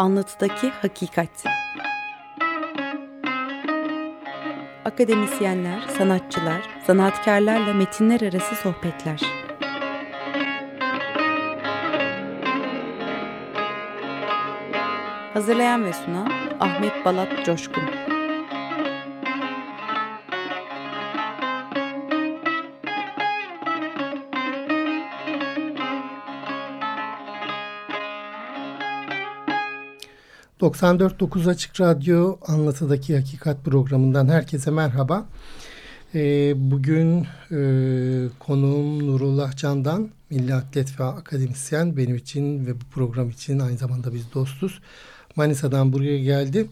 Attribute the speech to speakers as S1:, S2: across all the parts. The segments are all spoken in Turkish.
S1: Anlatıdaki Hakikat Akademisyenler, sanatçılar, sanatkarlarla metinler arası sohbetler. Hazırlayan ve sunan Ahmet Balat Coşkun.
S2: ...94.9 Açık Radyo Anlatıdaki Hakikat programından herkese merhaba. Ee, bugün e, konuğum Nurullah Candan, Milli Atlet ve Akademisyen benim için ve bu program için aynı zamanda biz dostuz. Manisa'dan buraya geldi.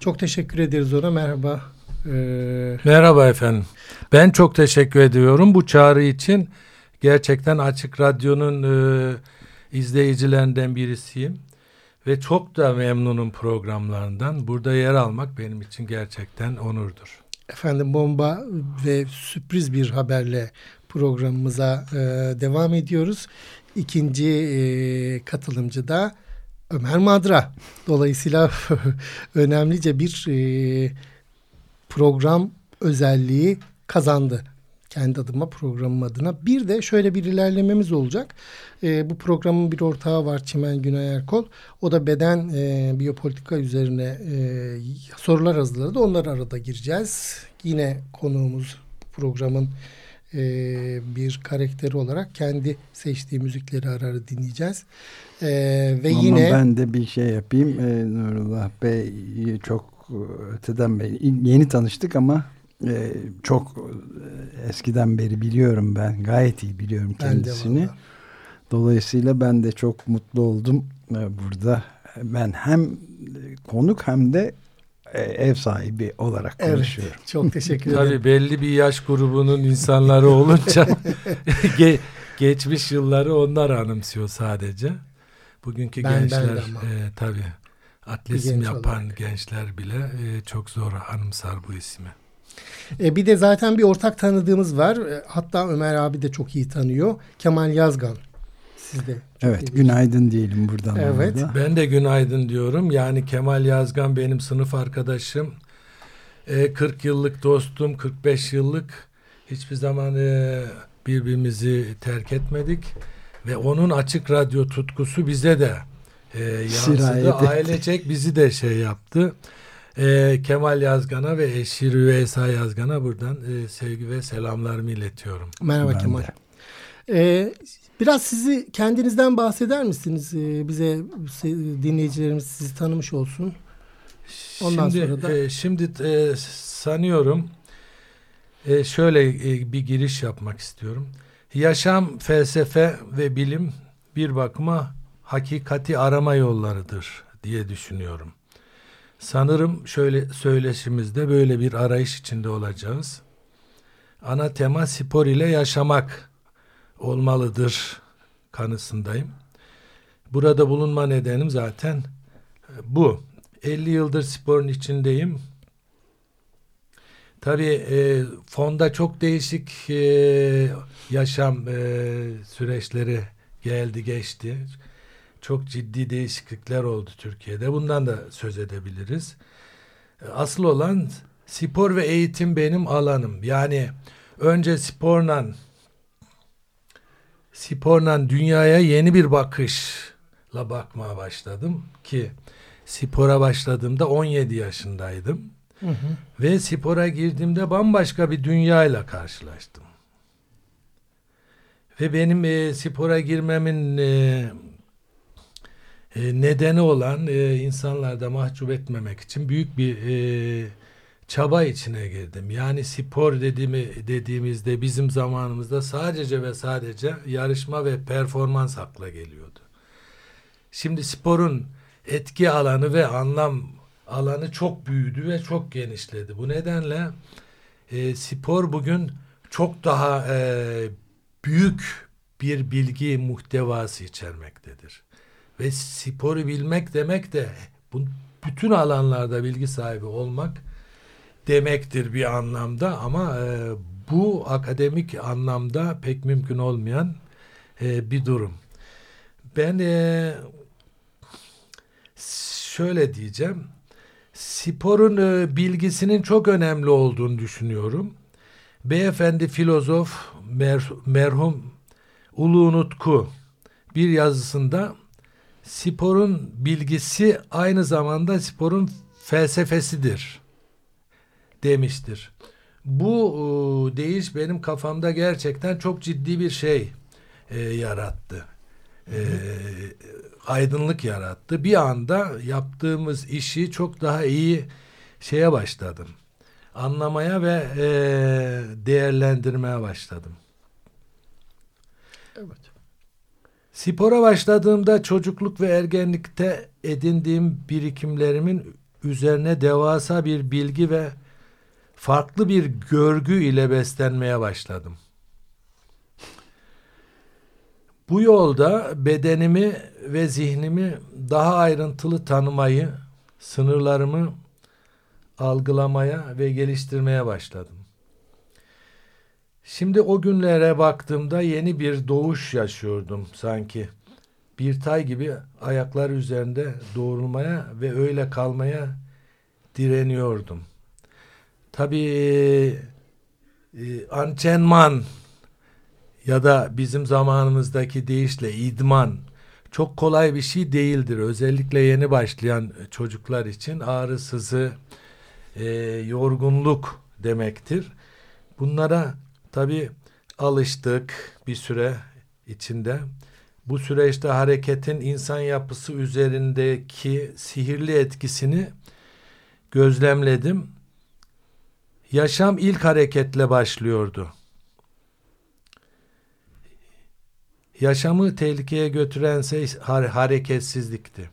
S2: Çok teşekkür ederiz ona. Merhaba.
S3: Ee... Merhaba efendim. Ben çok teşekkür ediyorum bu çağrı için. Gerçekten Açık Radyo'nun e, izleyicilerinden birisiyim. Ve çok da memnunum programlarından. Burada yer almak benim için gerçekten onurdur.
S2: Efendim bomba ve sürpriz bir haberle programımıza e, devam ediyoruz. İkinci e, katılımcı da Ömer Madra. Dolayısıyla önemlice bir e, program özelliği kazandı. Kendi adıma programım adına. Bir de şöyle bir ilerlememiz olacak. E, bu programın bir ortağı var Çimen Günay Erkol. O da beden e, biyopolitika üzerine e, sorular hazırladı. Onları arada gireceğiz. Yine konuğumuz programın e, bir karakteri olarak kendi seçtiği müzikleri ara ara dinleyeceğiz.
S4: E, ve Ama yine ben de bir şey yapayım. E, Nurullah Bey çok öteden beri yeni tanıştık ama e, çok eskiden beri biliyorum ben. Gayet iyi biliyorum kendisini. Dolayısıyla ben de çok mutlu oldum e, burada. Ben hem konuk hem de e, ev sahibi olarak konuşuyorum. Evet,
S2: çok teşekkür ederim.
S3: Tabii belli bir yaş grubunun insanları olunca ge geçmiş yılları onlar anımsıyor sadece. Bugünkü ben, gençler ben e, tabii atletizm yapan olarak. gençler bile e, çok zor anımsar bu ismi.
S2: E, bir de zaten bir ortak tanıdığımız var. E, hatta Ömer abi de çok iyi tanıyor. Kemal Yazgan.
S4: Siz de. Evet günaydın diyelim buradan.
S3: Evet. Orada. Ben de günaydın diyorum. Yani Kemal Yazgan benim sınıf arkadaşım. E, 40 yıllık dostum, 45 yıllık hiçbir zaman e, birbirimizi terk etmedik. Ve onun açık radyo tutkusu bize de e, yansıdı. Ailecek bizi de şey yaptı. E, Kemal Yazgan'a ve eşi Rüveysa Yazgan'a buradan e, sevgi ve selamlarımı iletiyorum.
S2: Merhaba ben Kemal. E, biraz sizi kendinizden bahseder misiniz? E, bize dinleyicilerimiz sizi tanımış olsun.
S3: Ondan şimdi, sonra da... E, şimdi e, sanıyorum e, şöyle e, bir giriş yapmak istiyorum. Yaşam, felsefe ve bilim bir bakıma hakikati arama yollarıdır diye düşünüyorum. Sanırım şöyle söyleşimizde böyle bir arayış içinde olacağız. Ana tema spor ile yaşamak olmalıdır kanısındayım. Burada bulunma nedenim zaten bu. 50 yıldır sporun içindeyim. Tabii e, fonda çok değişik e, yaşam e, süreçleri geldi geçti. Çok ciddi değişiklikler oldu Türkiye'de. Bundan da söz edebiliriz. Asıl olan spor ve eğitim benim alanım. Yani önce sporla sporla dünyaya yeni bir bakışla bakmaya başladım ki spora başladığımda 17 yaşındaydım. Hı hı. Ve spora girdiğimde bambaşka bir dünyayla karşılaştım. Ve benim e, spora girmemin e, e, nedeni olan e, insanlarda mahcup etmemek için büyük bir e, çaba içine girdim. Yani spor dediğimi dediğimizde bizim zamanımızda sadece ve sadece yarışma ve performans akla geliyordu. Şimdi sporun etki alanı ve anlam alanı çok büyüdü ve çok genişledi. Bu nedenle e, spor bugün çok daha e, büyük bir bilgi muhtevası içermektedir. Ve sporu bilmek demek de bu bütün alanlarda bilgi sahibi olmak demektir bir anlamda ama e, bu akademik anlamda pek mümkün olmayan e, bir durum. Ben e, şöyle diyeceğim. Sporun e, bilgisinin çok önemli olduğunu düşünüyorum. Beyefendi filozof mer, merhum Ulu Nutku bir yazısında sporun bilgisi aynı zamanda sporun felsefesidir demiştir. Bu e, deyiş benim kafamda gerçekten çok ciddi bir şey e, yarattı. E, aydınlık yarattı. Bir anda yaptığımız işi çok daha iyi şeye başladım. Anlamaya ve e, değerlendirmeye başladım.
S2: Evet.
S3: Spora başladığımda çocukluk ve ergenlikte edindiğim birikimlerimin üzerine devasa bir bilgi ve farklı bir görgü ile beslenmeye başladım. Bu yolda bedenimi ve zihnimi daha ayrıntılı tanımayı, sınırlarımı algılamaya ve geliştirmeye başladım. Şimdi o günlere baktığımda yeni bir doğuş yaşıyordum sanki. Bir tay gibi ayaklar üzerinde doğrulmaya ve öyle kalmaya direniyordum. Tabii e, antrenman ya da bizim zamanımızdaki deyişle idman çok kolay bir şey değildir. Özellikle yeni başlayan çocuklar için ağrısızı, e, yorgunluk demektir. Bunlara tabi alıştık bir süre içinde. Bu süreçte hareketin insan yapısı üzerindeki sihirli etkisini gözlemledim. Yaşam ilk hareketle başlıyordu. Yaşamı tehlikeye götüren şey hareketsizlikti.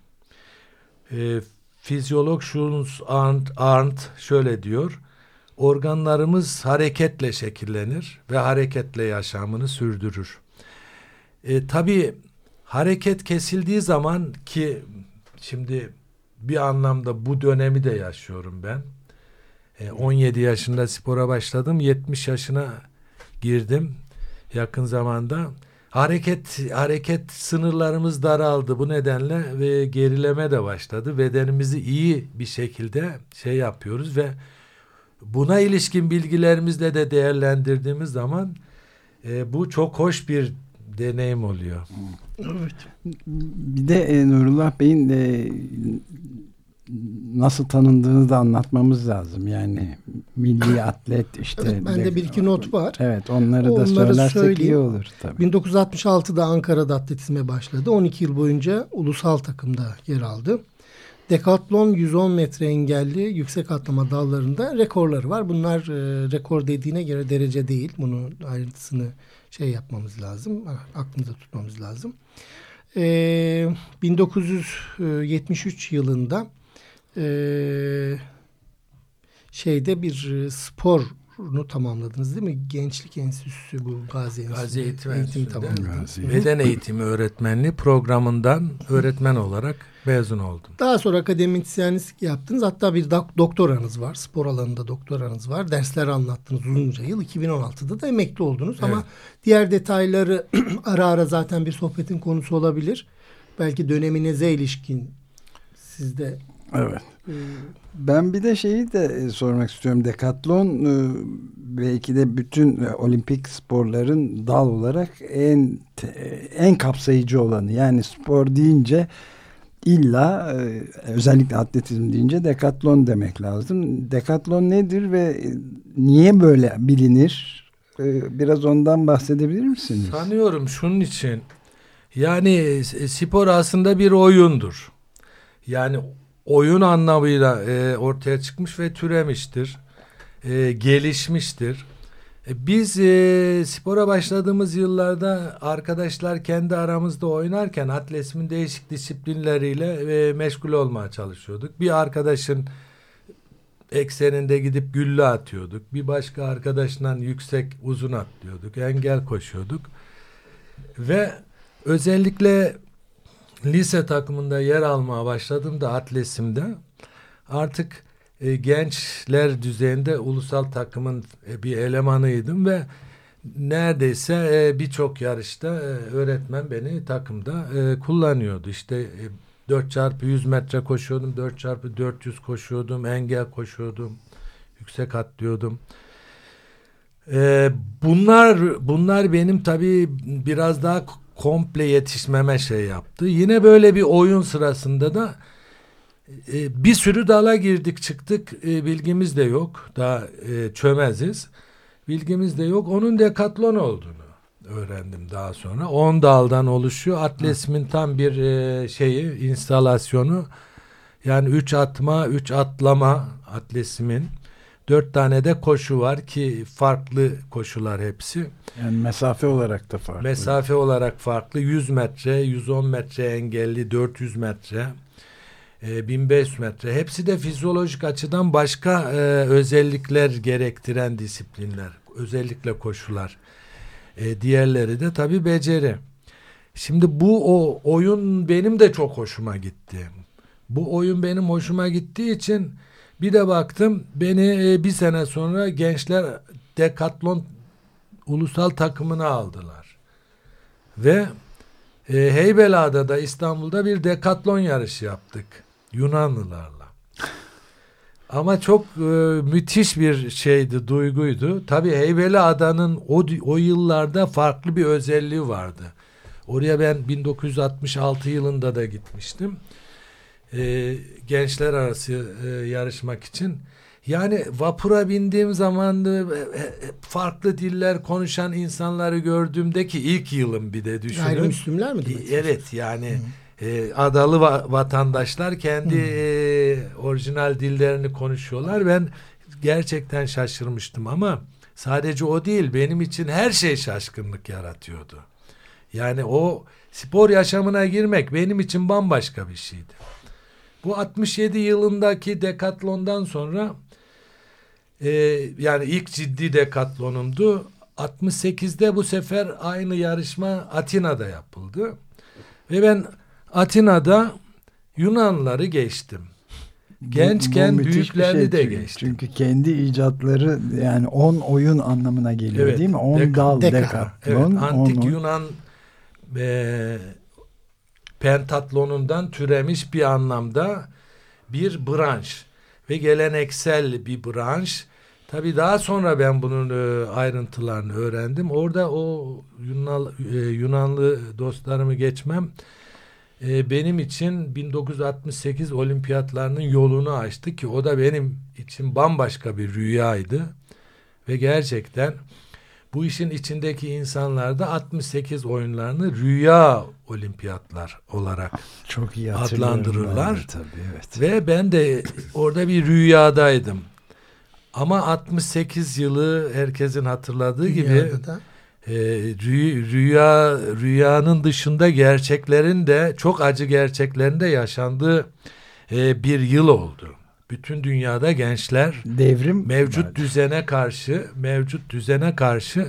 S3: E, fizyolog Schulz Arndt, Arndt şöyle diyor. Organlarımız hareketle şekillenir ve hareketle yaşamını sürdürür. E, Tabi hareket kesildiği zaman ki şimdi bir anlamda bu dönemi de yaşıyorum ben. E, 17 yaşında spora başladım. 70 yaşına girdim yakın zamanda. Hareket hareket sınırlarımız daraldı. Bu nedenle ve gerileme de başladı. Bedenimizi iyi bir şekilde şey yapıyoruz ve buna ilişkin bilgilerimizle de değerlendirdiğimiz zaman e, bu çok hoş bir deneyim oluyor.
S2: Evet.
S4: Bir de e, Nurullah Bey'in e, nasıl tanındığını da anlatmamız lazım. Yani milli atlet işte.
S2: Evet, bende bir iki not var.
S4: Evet onları, onları da söylersek söyleyeyim. iyi olur tabii.
S2: 1966'da Ankara'da atletizme başladı. 12 yıl boyunca ulusal takımda yer aldı. Dekatlon 110 metre engelli yüksek atlama dallarında rekorları var. Bunlar e, rekor dediğine göre derece değil. Bunun ayrıntısını şey yapmamız lazım. Aklımıza tutmamız lazım. E, 1973 yılında e, şeyde bir e, sporunu tamamladınız değil mi? Gençlik Enstitüsü bu Gazi Enstitüsü.
S3: Gazi Eğitim, eğitim tamamladınız. Beden eğitimi öğretmenliği programından öğretmen olarak mezun oldum.
S2: Daha sonra akademisyenlik yaptınız. Hatta bir doktoranız var. Spor alanında doktoranız var. Dersler anlattınız uzunca yıl. 2016'da da emekli oldunuz. Evet. Ama diğer detayları ara ara zaten bir sohbetin konusu olabilir. Belki döneminize ilişkin sizde
S4: Evet. Ben bir de şeyi de e, sormak istiyorum. Dekatlon e, belki de bütün e, olimpik sporların dal olarak en en kapsayıcı olanı. Yani spor deyince illa özellikle atletizm deyince dekatlon demek lazım. Dekatlon nedir ve niye böyle bilinir? Biraz ondan bahsedebilir misiniz?
S3: Sanıyorum şunun için. Yani spor aslında bir oyundur. Yani oyun anlamıyla e, ortaya çıkmış ve türemiştir. E, gelişmiştir. E, biz e, spora başladığımız yıllarda arkadaşlar kendi aramızda oynarken atletizmin değişik disiplinleriyle e, meşgul olmaya çalışıyorduk. Bir arkadaşın ekseninde gidip gülle atıyorduk. Bir başka arkadaşla yüksek uzun atlıyorduk. Engel koşuyorduk. Ve özellikle lise takımında yer almaya başladığımda atlesimde artık e, gençler düzeyinde ulusal takımın e, bir elemanıydım ve neredeyse e, birçok yarışta e, öğretmen beni takımda e, kullanıyordu. İşte e, 4 çarpı 100 metre koşuyordum. 4 çarpı 400 koşuyordum. Engel koşuyordum. Yüksek atlıyordum. Ee, bunlar bunlar benim tabii biraz daha komple yetişmeme şey yaptı. Yine böyle bir oyun sırasında da e, bir sürü dala girdik çıktık e, bilgimiz de yok. Daha e, çömeziz. Bilgimiz de yok. Onun dekatlon olduğunu öğrendim daha sonra. 10 daldan oluşuyor. Atlesimin tam bir e, şeyi, instalasyonu. Yani 3 atma, 3 atlama atlesimin. Dört tane de koşu var ki farklı koşular hepsi.
S4: Yani mesafe olarak da farklı.
S3: Mesafe olarak farklı. 100 metre, 110 metre engelli, 400 metre, 1500 metre. Hepsi de fizyolojik açıdan başka e, özellikler gerektiren disiplinler. Özellikle koşular. E, diğerleri de tabii beceri. Şimdi bu o oyun benim de çok hoşuma gitti. Bu oyun benim hoşuma gittiği için bir de baktım beni e, bir sene sonra gençler dekatlon ulusal takımına aldılar. Ve e, Heybeliada'da İstanbul'da bir dekatlon yarışı yaptık Yunanlılarla. Ama çok e, müthiş bir şeydi, duyguydu. Tabii Heybeliada'nın o, o yıllarda farklı bir özelliği vardı. Oraya ben 1966 yılında da gitmiştim e, gençler arası e, yarışmak için. Yani vapura bindiğim zaman e, e, farklı diller konuşan insanları gördüğümdeki ilk yılım bir de düşünün.
S2: Gayrimüslimler mi
S3: demek? Evet yani e, adalı va vatandaşlar kendi e, orijinal dillerini konuşuyorlar. Ben gerçekten şaşırmıştım ama sadece o değil benim için her şey şaşkınlık yaratıyordu. Yani o spor yaşamına girmek benim için bambaşka bir şeydi. Bu 67 yılındaki dekatlondan sonra e, yani ilk ciddi dekatlonumdu. 68'de bu sefer aynı yarışma Atina'da yapıldı. Ve ben Atina'da Yunanları geçtim. Gençken bu, bu büyüklerini şey, de geçtim.
S4: Çünkü kendi icatları yani 10 oyun anlamına geliyor evet, değil mi? 10 dal deka. dekatlon.
S3: Evet, antik on, Yunan e, pentatlonundan türemiş bir anlamda bir branş ve geleneksel bir branş. Tabii daha sonra ben bunun e, ayrıntılarını öğrendim. Orada o Yunan, e, Yunanlı dostlarımı geçmem e, benim için 1968 olimpiyatlarının yolunu açtı ki o da benim için bambaşka bir rüyaydı. Ve gerçekten bu işin içindeki insanlar da 68 oyunlarını rüya olimpiyatlar olarak çok iyi adlandırırlar. tabii, evet. Ve ben de orada bir rüyadaydım. Ama 68 yılı herkesin hatırladığı gibi e, rüya rüyanın dışında gerçeklerin de çok acı gerçeklerin de yaşandığı e, bir yıl oldu bütün dünyada gençler devrim mevcut vardı. düzene karşı mevcut düzene karşı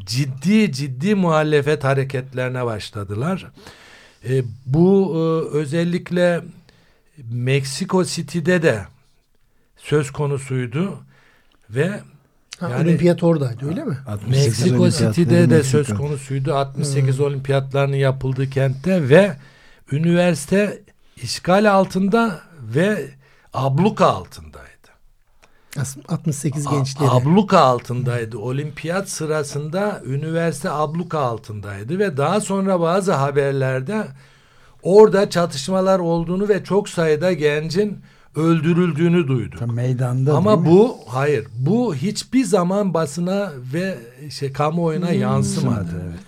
S3: ciddi ciddi muhalefet hareketlerine başladılar. E, bu e, özellikle Meksiko City'de de söz konusuydu ve
S2: ha, yani, olimpiyat oradaydı öyle mi?
S3: Meksiko City'de de söz konusuydu. 68 hmm. olimpiyatlarının yapıldığı kentte ve üniversite işgal altında ve abluka altındaydı.
S2: 68 gençleri.
S3: Abluka altındaydı. Olimpiyat sırasında üniversite abluka altındaydı ve daha sonra bazı haberlerde orada çatışmalar olduğunu ve çok sayıda gencin öldürüldüğünü duyduk.
S4: Tam meydanda
S3: Ama bu hayır bu hiçbir zaman basına ve şey kamuoyuna hmm. yansımadı. Evet.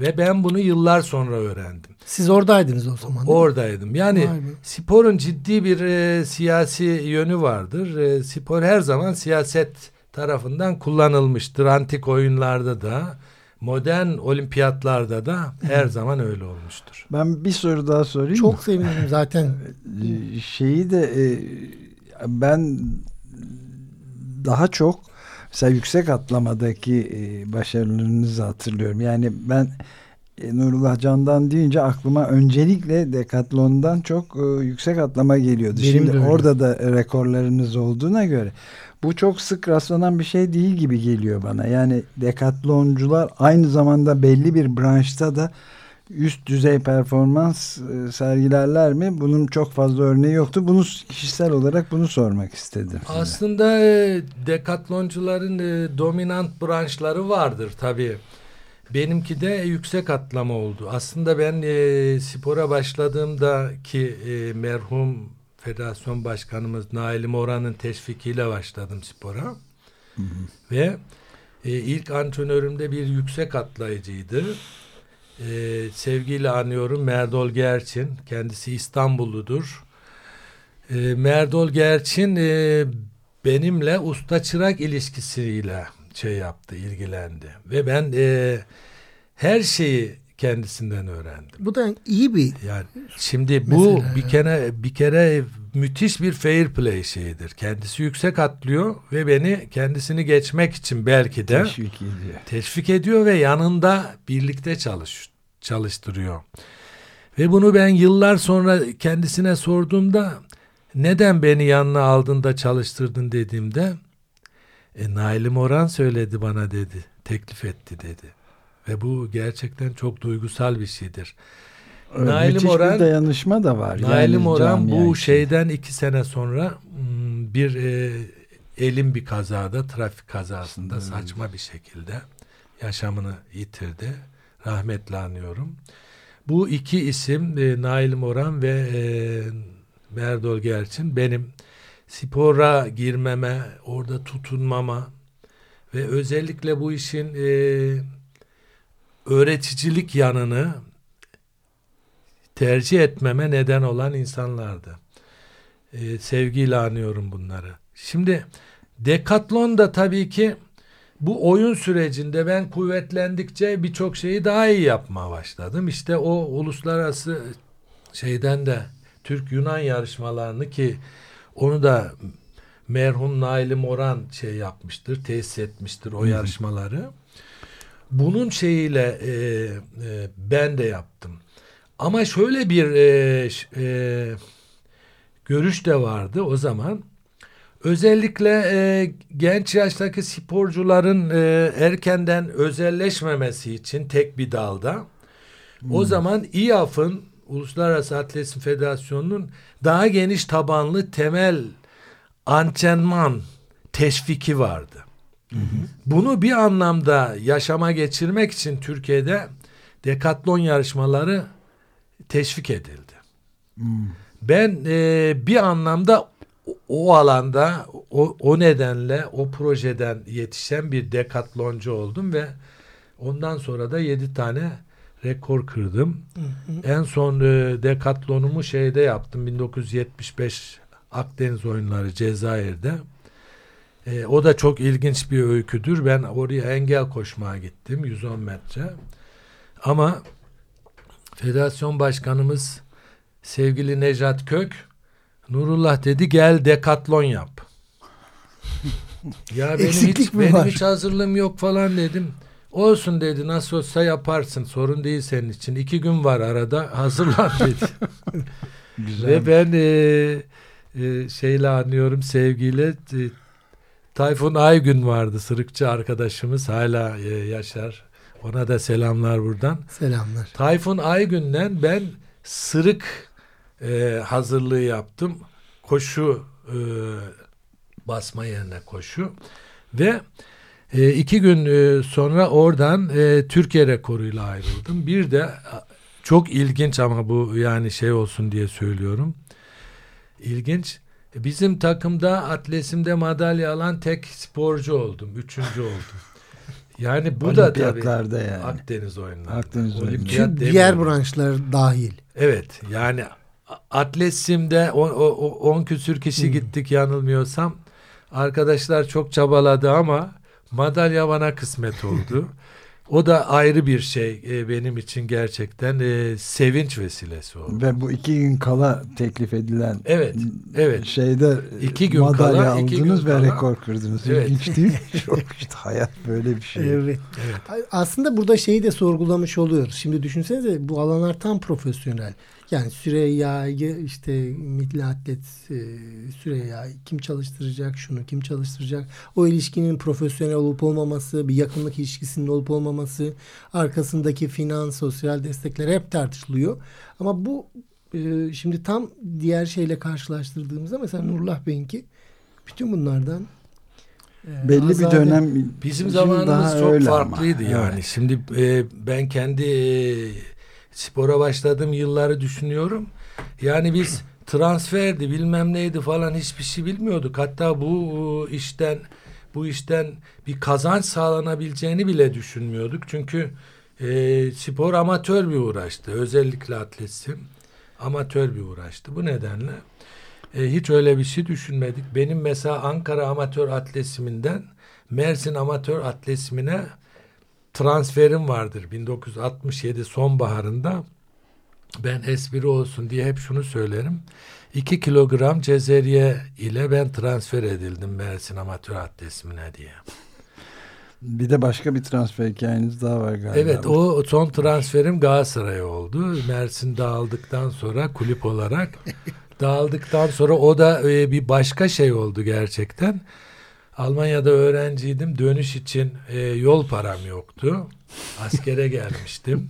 S3: Ve ben bunu yıllar sonra öğrendim.
S2: Siz oradaydınız o zaman.
S3: Oradaydım. Yani sporun ciddi bir e, siyasi yönü vardır. E, spor her zaman siyaset tarafından kullanılmıştır. Antik oyunlarda da, modern olimpiyatlarda da her zaman öyle olmuştur.
S4: Ben bir soru daha sorayım.
S2: Çok sevinirim zaten.
S4: E, şeyi de e, ben daha çok mesela yüksek atlamadaki e, başarılarınızı hatırlıyorum. Yani ben e, Nurullah Can'dan deyince aklıma öncelikle Decathlon'dan çok yüksek atlama geliyordu. Benim Şimdi orada da rekorlarınız olduğuna göre bu çok sık rastlanan bir şey değil gibi geliyor bana. Yani Decathloncular aynı zamanda belli bir branşta da üst düzey performans e, sergilerler mi? Bunun çok fazla örneği yoktu. Bunu kişisel olarak bunu sormak istedim.
S3: Aslında e, dekatloncuların e, dominant branşları vardır tabii. Benimki de yüksek atlama oldu. Aslında ben e, spora başladığımda ki e, merhum federasyon başkanımız Nail Moran'ın teşvikiyle başladım spora. Hı hı. Ve e, ilk antrenörüm de bir yüksek atlayıcıydı. E, sevgiyle anıyorum Merdol Gerçin. Kendisi İstanbulludur. E, Merdol Gerçin e, benimle usta çırak ilişkisiyle şey yaptı, ilgilendi. Ve ben e, her şeyi kendisinden öğrendim.
S2: Bu da iyi bir
S3: yani şimdi bu bir kere bir kere müthiş bir fair play şeyidir. Kendisi yüksek atlıyor ve beni kendisini geçmek için belki de teşvik ediyor. Teşvik ediyor ve yanında birlikte çalış çalıştırıyor. Ve bunu ben yıllar sonra kendisine sorduğumda neden beni yanına aldın da çalıştırdın dediğimde e, Nail'im Orhan söyledi bana dedi. Teklif etti dedi. Ve bu gerçekten çok duygusal bir şeydir.
S4: Nail Moran, bir dayanışma da var.
S3: Nail yani Moran bu için. şeyden iki sene sonra hmm, bir e, elim bir kazada, trafik kazasında hmm. saçma bir şekilde yaşamını yitirdi. Rahmetle anıyorum. Bu iki isim e, Nail Moran ve e, Merdol Gerçin benim spora girmeme, orada tutunmama ve özellikle bu işin e, öğreticilik yanını tercih etmeme neden olan insanlardı. Ee, sevgiyle anıyorum bunları. Şimdi Decathlon da tabii ki bu oyun sürecinde ben kuvvetlendikçe birçok şeyi daha iyi yapmaya başladım. İşte o uluslararası şeyden de Türk Yunan yarışmalarını ki onu da merhum Naili Moran şey yapmıştır, tesis etmiştir o yarışmaları. Bunun şeyiyle e, e, ben de yaptım. Ama şöyle bir e, e, görüş de vardı o zaman. Özellikle e, genç yaştaki sporcuların e, erkenden özelleşmemesi için tek bir dalda hmm. o zaman İAF'ın Uluslararası Atletizm Federasyonu'nun daha geniş tabanlı temel antrenman teşviki vardı. Hı hı. Bunu bir anlamda yaşama geçirmek için Türkiye'de dekatlon yarışmaları teşvik edildi. Hmm. Ben e, bir anlamda o, o alanda o, o nedenle o projeden yetişen bir dekatloncu oldum ve ondan sonra da yedi tane rekor kırdım. Hı hı. En son e, dekatlonumu şeyde yaptım 1975 Akdeniz oyunları Cezayir'de. E, o da çok ilginç bir öyküdür. Ben oraya engel koşmaya gittim 110 metre. Ama Federasyon Başkanımız sevgili Nejat Kök Nurullah dedi gel dekatlon yap. ya benim hiç benim var? hiç hazırlığım yok falan dedim. Olsun dedi nasıl olsa yaparsın sorun değil senin için. İki gün var arada hazırlan dedi. Ve ben e, e, şeyle anlıyorum sevgiyle e, Tayfun Aygün vardı sırıkçı arkadaşımız hala e, yaşar. Ona da selamlar buradan.
S2: Selamlar.
S3: Tayfun Aygün'den ben sırık e, hazırlığı yaptım. Koşu e, basma yerine koşu ve e, iki gün e, sonra oradan e, Türkiye rekoruyla ayrıldım. Bir de çok ilginç ama bu yani şey olsun diye söylüyorum. İlginç. Bizim takımda atlesimde madalya alan tek sporcu oldum. Üçüncü oldum. Yani bu da tabii yani. Akdeniz oyunları.
S2: Akdeniz oyunları. diğer branşlar dahil.
S3: Evet yani atlesimde 10 küsür kişi hmm. gittik yanılmıyorsam. Arkadaşlar çok çabaladı ama madalya bana kısmet oldu. O da ayrı bir şey e, benim için gerçekten e, sevinç vesilesi oldu.
S4: Ve bu iki gün kala teklif edilen
S3: evet, evet.
S4: şeyde iki gün madalya kala, aldınız iki gün ve kala, rekor kırdınız. Evet. İlginç değil Çok işte hayat böyle bir şey.
S2: Evet. evet. Aslında burada şeyi de sorgulamış oluyoruz. Şimdi düşünsenize bu alanlar tam profesyonel. Yani Süreyya'yı işte milli atlet e, Süreyya kim çalıştıracak şunu kim çalıştıracak o ilişkinin profesyonel olup olmaması bir yakınlık ilişkisinin olup olmaması arkasındaki finans sosyal destekler hep tartışılıyor. Ama bu e, şimdi tam diğer şeyle karşılaştırdığımızda mesela Nurullah Bey'inki bütün bunlardan
S4: e, belli bir dönem
S3: bizim zamanımız çok farklıydı ama. yani. Evet. Şimdi e, ben kendi e, spora başladığım yılları düşünüyorum. Yani biz transferdi bilmem neydi falan hiçbir şey bilmiyorduk. Hatta bu işten bu işten bir kazanç sağlanabileceğini bile düşünmüyorduk. Çünkü e, spor amatör bir uğraştı. Özellikle atletizm amatör bir uğraştı. Bu nedenle e, hiç öyle bir şey düşünmedik. Benim mesela Ankara amatör atletizminden Mersin amatör atletizmine transferim vardır 1967 sonbaharında. Ben espri olsun diye hep şunu söylerim. 2 kilogram cezeriye ile ben transfer edildim Mersin Amatör Atletizmine diye.
S4: Bir de başka bir transfer hikayeniz daha var galiba.
S3: Evet o son transferim Galatasaray'a oldu. Mersin dağıldıktan sonra kulüp olarak dağıldıktan sonra o da e, bir başka şey oldu gerçekten. Almanya'da öğrenciydim. Dönüş için e, yol param yoktu. Askere gelmiştim.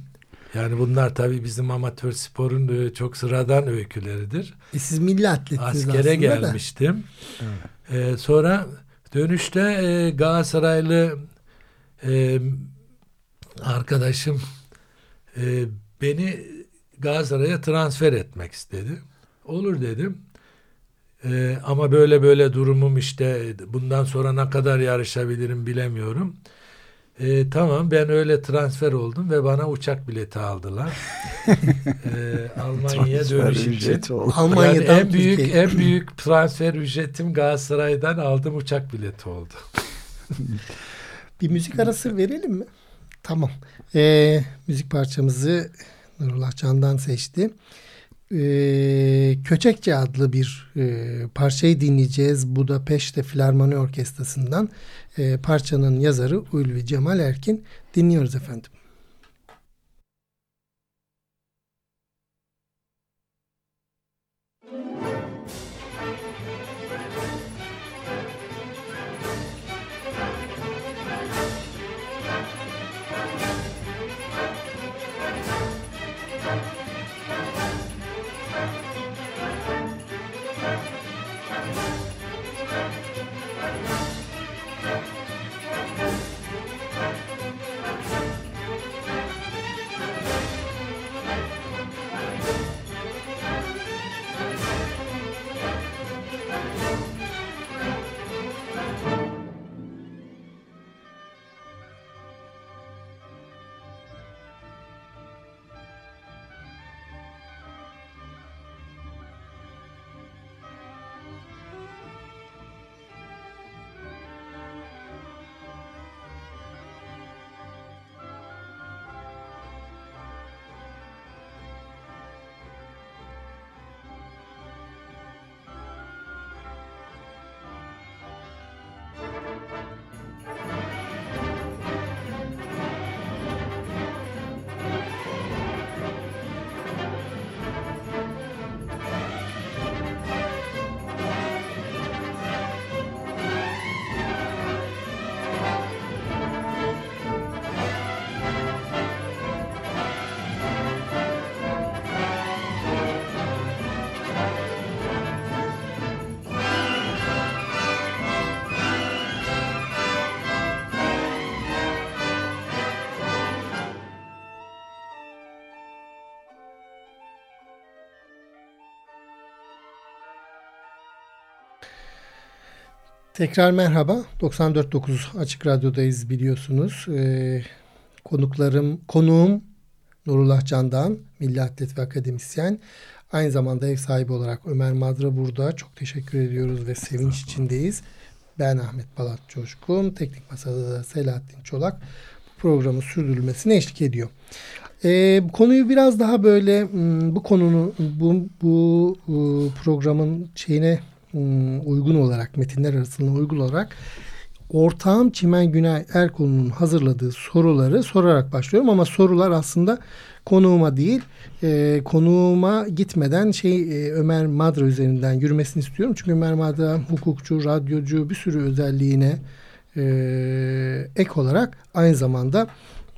S3: Yani bunlar tabii bizim amatör sporun e, çok sıradan öyküleridir.
S2: E siz milli atlettiniz
S3: Askere gelmiştim. Evet. E, sonra dönüşte e, Galatasaraylı e, arkadaşım e, beni Galatasaray'a transfer etmek istedi. Olur dedim. Ee, ama böyle böyle durumum işte bundan sonra ne kadar yarışabilirim bilemiyorum. Ee, tamam ben öyle transfer oldum ve bana uçak bileti aldılar. ee, Almanya'ya dönüş için. Almanya'dan yani en büyük Türkiye. en büyük transfer ücretim Galatasaray'dan aldığım uçak bileti oldu.
S2: Bir müzik arası verelim mi? Tamam. Ee, müzik parçamızı Nurullah Can'dan seçti e, Köçekçe adlı bir e, parçayı dinleyeceğiz. Budapeşte Filarmoni Orkestrası'ndan e, parçanın yazarı Ulvi Cemal Erkin dinliyoruz efendim. Tekrar merhaba. 94.9 Açık Radyo'dayız biliyorsunuz. Ee, konuklarım, konuğum Nurullah Candan, Milli Atlet ve Akademisyen. Aynı zamanda ev sahibi olarak Ömer Madra burada. Çok teşekkür ediyoruz ve sevinç içindeyiz. Ben Ahmet Balat Coşkun. Teknik Masada da Selahattin Çolak bu programın sürdürülmesine eşlik ediyor. Bu konuyu biraz daha böyle hmm, bu konunu bu, bu programın şeyine uygun olarak metinler arasında uygun olarak ortağım Çimen Günay Erkol'un hazırladığı soruları sorarak başlıyorum ama sorular aslında konuğuma değil e, konuğuma gitmeden şey e, Ömer Madra üzerinden yürümesini istiyorum. Çünkü Ömer Madra hukukçu, radyocu bir sürü özelliğine e, ek olarak aynı zamanda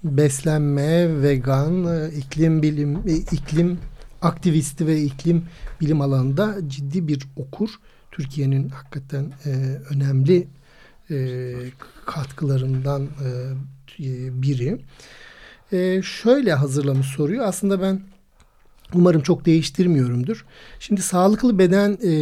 S2: beslenme, vegan, e, iklim bilim, e, iklim aktivisti ve iklim bilim alanında ciddi bir okur. Türkiye'nin hakikaten e, önemli e, katkılarından e, biri. E, şöyle hazırlamış soruyu. Aslında ben Umarım çok değiştirmiyorumdur. Şimdi sağlıklı beden e,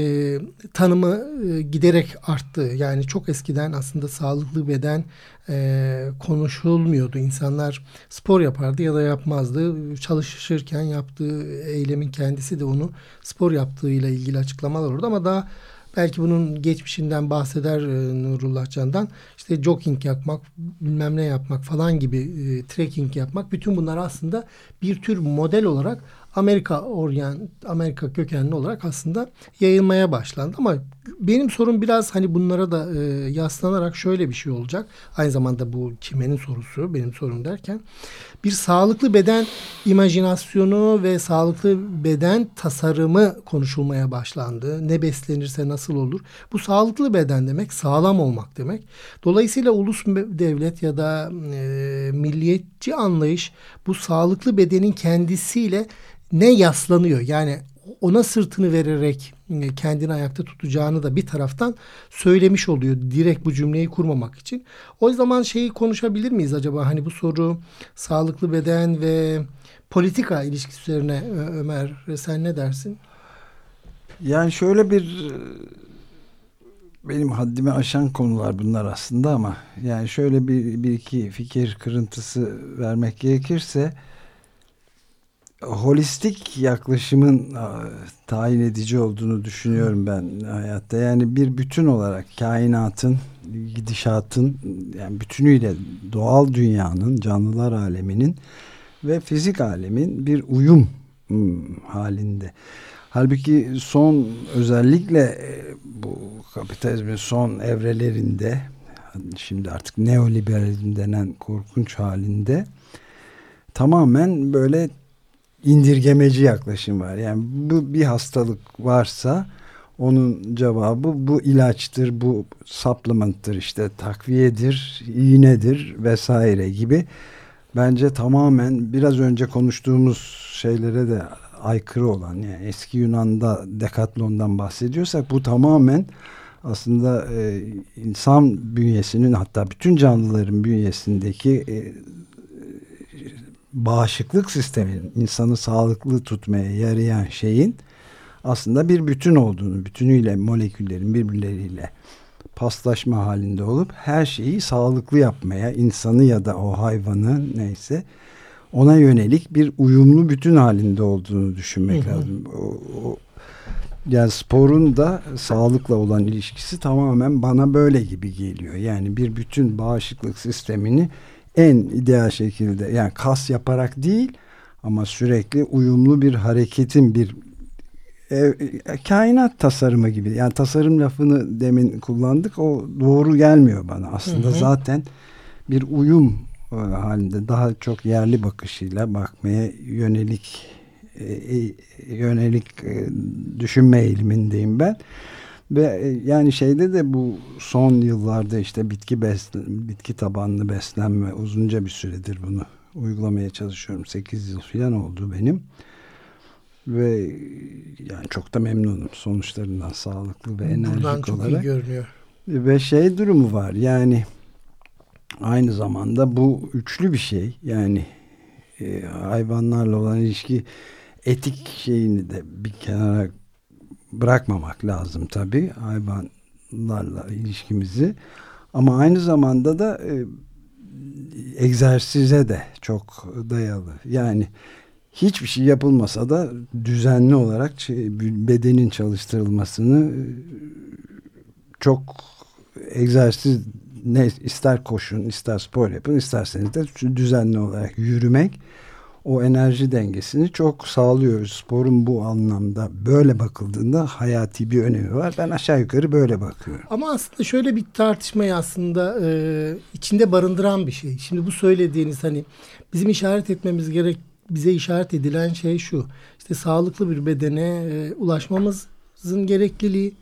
S2: tanımı e, giderek arttı. Yani çok eskiden aslında sağlıklı beden e, konuşulmuyordu. İnsanlar spor yapardı ya da yapmazdı. Çalışırken yaptığı eylemin kendisi de onu spor yaptığıyla ilgili açıklamalar olurdu. Ama daha belki bunun geçmişinden bahseder e, Nurullah Can'dan. İşte jogging yapmak, bilmem ne yapmak falan gibi e, trekking yapmak. Bütün bunlar aslında bir tür model olarak Amerika oryan Amerika kökenli olarak aslında yayılmaya başlandı ama benim sorum biraz hani bunlara da e, yaslanarak şöyle bir şey olacak. Aynı zamanda bu kimenin sorusu benim sorum derken bir sağlıklı beden imajinasyonu ve sağlıklı beden tasarımı konuşulmaya başlandı. Ne beslenirse nasıl olur? Bu sağlıklı beden demek sağlam olmak demek. Dolayısıyla ulus devlet ya da e, milliyetçi anlayış bu sağlıklı bedenin kendisiyle ne yaslanıyor yani ona sırtını vererek e, kendini ayakta tutacağını da bir taraftan söylemiş oluyor. Direkt bu cümleyi kurmamak için. O zaman şeyi konuşabilir miyiz acaba? Hani bu soru sağlıklı beden ve politika ilişkisi üzerine Ömer sen ne dersin?
S4: Yani şöyle bir benim haddimi aşan konular bunlar aslında ama yani şöyle bir, bir iki fikir kırıntısı vermek gerekirse holistik yaklaşımın tayin edici olduğunu düşünüyorum ben hayatta. Yani bir bütün olarak kainatın, gidişatın yani bütünüyle doğal dünyanın, canlılar aleminin ve fizik alemin bir uyum halinde. Halbuki son özellikle e, bu kapitalizmin son evrelerinde şimdi artık neoliberalizm denen korkunç halinde tamamen böyle indirgemeci yaklaşım var. Yani bu bir hastalık varsa onun cevabı bu ilaçtır, bu supplement'tır işte takviyedir, iğnedir vesaire gibi. Bence tamamen biraz önce konuştuğumuz şeylere de aykırı olan yani eski Yunan'da Dekatlon'dan bahsediyorsak bu tamamen aslında e, insan bünyesinin hatta bütün canlıların bünyesindeki e, bağışıklık sisteminin insanı sağlıklı tutmaya yarayan şeyin aslında bir bütün olduğunu, bütünüyle moleküllerin birbirleriyle paslaşma halinde olup her şeyi sağlıklı yapmaya, insanı ya da o hayvanı neyse ona yönelik bir uyumlu bütün halinde olduğunu düşünmek hı hı. lazım. O, o, yani sporun da sağlıkla olan ilişkisi tamamen bana böyle gibi geliyor. Yani bir bütün bağışıklık sistemini en ideal şekilde yani kas yaparak değil ama sürekli uyumlu bir hareketin bir e, kainat tasarımı gibi. Yani tasarım lafını demin kullandık. O doğru gelmiyor bana. Aslında hı hı. zaten bir uyum e, halinde daha çok yerli bakışıyla bakmaya yönelik e, e yönelik e, düşünme eğilimindeyim ben. Ve e, yani şeyde de bu son yıllarda işte bitki beslen, bitki tabanlı beslenme uzunca bir süredir bunu uygulamaya çalışıyorum. 8 yıl falan oldu benim. Ve yani çok da memnunum sonuçlarından sağlıklı ve enerjik Buradan çok olarak. Iyi görünüyor. Ve şey durumu var yani aynı zamanda bu üçlü bir şey. Yani e, hayvanlarla olan ilişki etik şeyini de bir kenara bırakmamak lazım tabii hayvanlarla ilişkimizi. Ama aynı zamanda da e, egzersize de çok dayalı. Yani hiçbir şey yapılmasa da düzenli olarak bedenin çalıştırılmasını e, çok egzersiz ne ister koşun ister spor yapın isterseniz de düzenli olarak yürümek o enerji dengesini çok sağlıyor. Sporun bu anlamda böyle bakıldığında hayati bir önemi var. Ben aşağı yukarı böyle bakıyorum.
S2: Ama aslında şöyle bir tartışmayı aslında e, içinde barındıran bir şey. Şimdi bu söylediğiniz hani bizim işaret etmemiz gerek bize işaret edilen şey şu. İşte sağlıklı bir bedene e, ulaşmamızın gerekliliği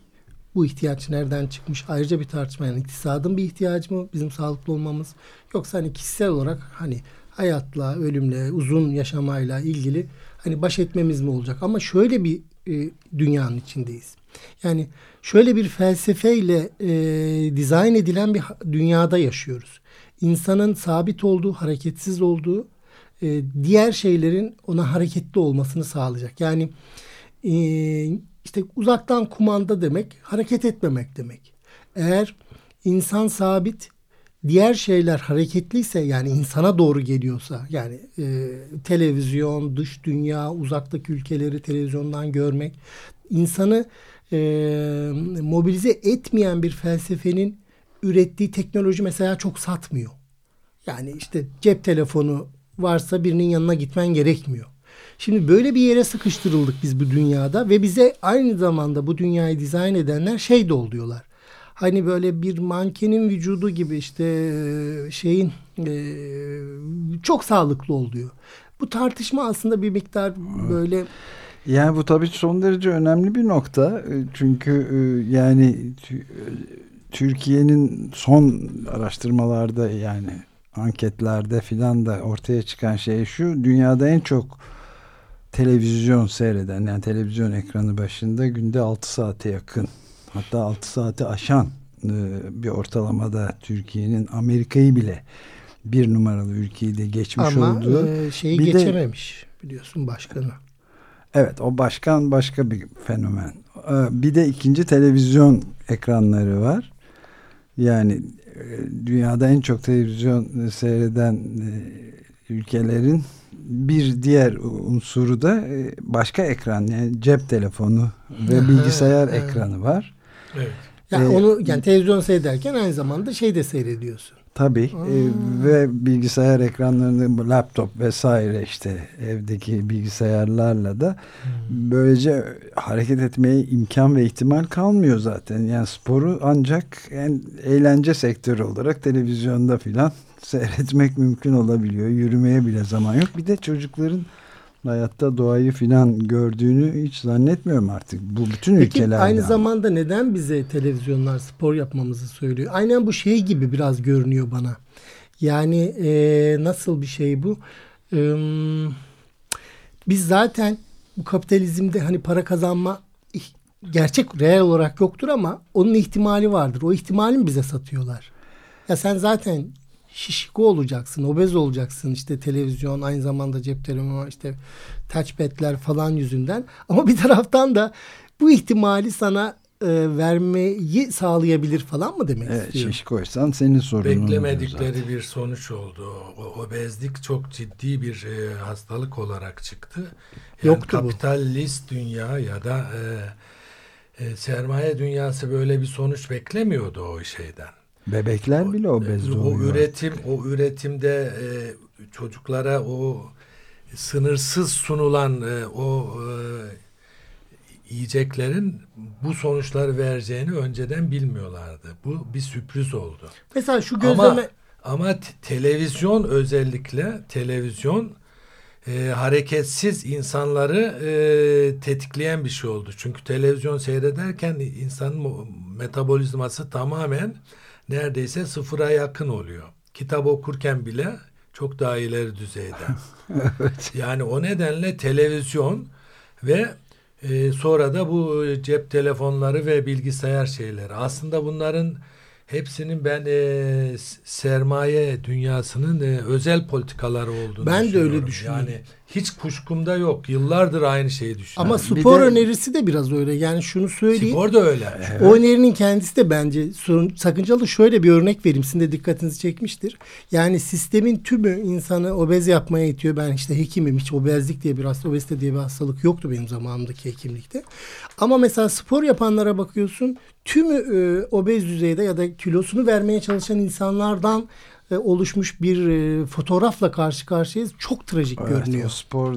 S2: bu ihtiyaç nereden çıkmış? Ayrıca bir tartışma yani iktisadın bir ihtiyacı mı bizim sağlıklı olmamız? Yoksa hani kişisel olarak hani hayatla, ölümle, uzun yaşamayla ilgili hani baş etmemiz mi olacak? Ama şöyle bir e, dünyanın içindeyiz. Yani şöyle bir felsefeyle e, dizayn edilen bir dünyada yaşıyoruz. İnsanın sabit olduğu, hareketsiz olduğu, e, diğer şeylerin ona hareketli olmasını sağlayacak. Yani e, işte uzaktan kumanda demek hareket etmemek demek. Eğer insan sabit diğer şeyler hareketliyse yani insana doğru geliyorsa yani e, televizyon, dış dünya, uzaktaki ülkeleri televizyondan görmek insanı e, mobilize etmeyen bir felsefenin ürettiği teknoloji mesela çok satmıyor. Yani işte cep telefonu varsa birinin yanına gitmen gerekmiyor. Şimdi böyle bir yere sıkıştırıldık biz bu dünyada ve bize aynı zamanda bu dünyayı dizayn edenler şey de oluyorlar. Hani böyle bir mankenin vücudu gibi işte şeyin çok sağlıklı oluyor. Bu tartışma aslında bir miktar böyle
S4: yani bu tabii son derece önemli bir nokta. Çünkü yani Türkiye'nin son araştırmalarda yani anketlerde filan da ortaya çıkan şey şu. Dünyada en çok televizyon seyreden yani televizyon ekranı başında günde 6 saate yakın hatta 6 saati aşan e, bir ortalamada Türkiye'nin Amerika'yı bile bir numaralı ülkeyi de geçmiş
S2: Ama
S4: olduğu.
S2: Ama e, şeyi bir geçememiş de, biliyorsun başkanı.
S4: Evet o başkan başka bir fenomen. E, bir de ikinci televizyon ekranları var. Yani dünyada en çok televizyon seyreden ülkelerin bir diğer unsuru da başka ekran yani cep telefonu ve bilgisayar ekranı var.
S2: Evet. Yani ee, onu yani televizyon seyrederken aynı zamanda şey de seyrediyorsun.
S4: Tabii e, ve bilgisayar ekranlarını laptop vesaire işte evdeki bilgisayarlarla da hmm. böylece hareket etmeye imkan ve ihtimal kalmıyor zaten. Yani sporu ancak en eğlence sektörü olarak televizyonda filan seyretmek mümkün olabiliyor. Yürümeye bile zaman yok. Bir de çocukların hayatta doğayı filan gördüğünü hiç zannetmiyorum artık. Bu bütün Peki, ülkelerde.
S2: aynı zamanda neden bize televizyonlar spor yapmamızı söylüyor? Aynen bu şey gibi biraz görünüyor bana. Yani e, nasıl bir şey bu? E, biz zaten bu kapitalizmde hani para kazanma gerçek reel olarak yoktur ama onun ihtimali vardır. O ihtimali mi bize satıyorlar? Ya sen zaten şişko olacaksın, obez olacaksın işte televizyon, aynı zamanda cep telefonu, işte touchpad'ler falan yüzünden. Ama bir taraftan da bu ihtimali sana e, vermeyi sağlayabilir falan mı demek
S4: evet,
S2: istiyor?
S4: şişkoysan senin sorunun.
S3: Beklemedikleri bir sonuç oldu. O, obezlik çok ciddi bir e, hastalık olarak çıktı. Yani Yoktu kapitalist bu. dünya ya da e, e, sermaye dünyası böyle bir sonuç beklemiyordu o şeyden.
S4: Bebekler bile obez
S3: o, oluyor. O üretim, o üretimde e, çocuklara o sınırsız sunulan e, o e, yiyeceklerin bu sonuçları vereceğini önceden bilmiyorlardı. Bu bir sürpriz oldu.
S2: Mesela şu gözleme... Ama,
S3: ama televizyon özellikle televizyon e, hareketsiz insanları e, tetikleyen bir şey oldu. Çünkü televizyon seyrederken insanın metabolizması tamamen neredeyse sıfıra yakın oluyor. Kitap okurken bile çok daha ileri düzeyde. evet. Yani o nedenle televizyon ve e, sonra da bu cep telefonları ve bilgisayar şeyleri. Aslında bunların hepsinin ben e, sermaye dünyasının e, özel politikaları olduğunu
S2: Ben de öyle düşünüyorum.
S3: Yani hiç kuşkumda yok. Yıllardır aynı şeyi düşünüyorum.
S2: Ama spor de, önerisi de biraz öyle. Yani şunu söyleyeyim.
S3: Spor da öyle.
S2: Evet. O önerinin kendisi de bence sorun, sakıncalı. Şöyle bir örnek vereyim. Sizin de dikkatinizi çekmiştir. Yani sistemin tümü insanı obez yapmaya itiyor. Ben işte hekimim. Hiç obezlik diye bir hastalık, obezite diye bir hastalık yoktu benim zamanımdaki hekimlikte. Ama mesela spor yapanlara bakıyorsun. Tümü e, obez düzeyde ya da kilosunu vermeye çalışan insanlardan e, oluşmuş bir e, fotoğrafla karşı karşıyayız. Çok trajik evet, görünüyor.
S4: Spor